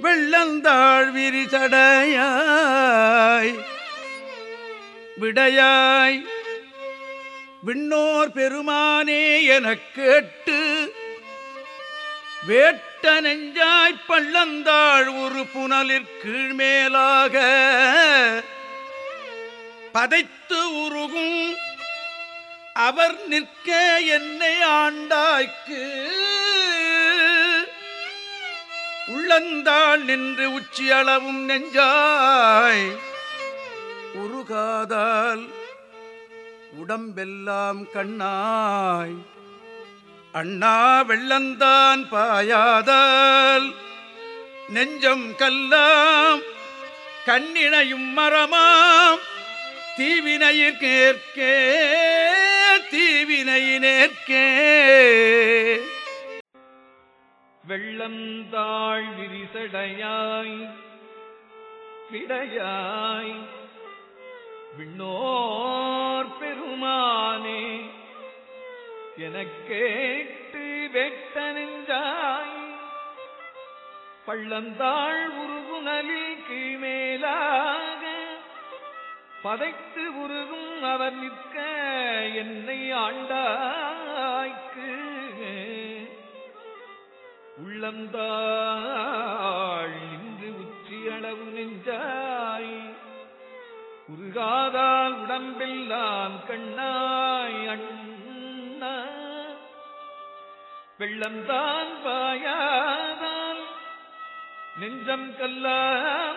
வெள்ளந்தாழ் விரிசடையாய். விடையாய் விண்ணோர் பெருமானே எனக் கேட்டு வேட்ட நெஞ்சாய் பள்ளந்தாள் ஒரு புனலிற் கீழ்மேலாக பதைத்து உருகும் அவர் நிற்க என்னை ஆண்டாய்க்கு உள்ளந்தாள் நின்று உச்சியளவும் நெஞ்சாய். உருகாதால் உடம்பெல்லாம் கண்ணாய். அண்ணா வெள்ளந்தான் பாயாதால் நெஞ்சம் கல்லாம் கண்ணினையும் மரமாம். தீவினையிற்கேற்கே தீவினையினேற்கே. வெள்ளந்தாள் விரிசடையாய் விடையாய். விண்ணோர் பெருமானே எனக்கேட்டு வெட்ட நெஞ்சாய் பள்ளந்தாள் உருகுணலில் கீழ்மேலாக பதைத்து உருகும் அவர் நிற்க என்னை ஆண்டார். உள்ளந்தாள் இன்று உச்சி அளவு நெஞ்சாய். உருகாதால் உடம்பெல்லாம் கண்ணாய் அண்ணா. வெள்ளம்தான் பாயாதால் நெஞ்சம் கல்லாம்.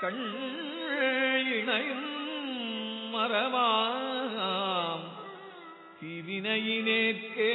கண் இணையும் மரமாம் திவினையினேற்கே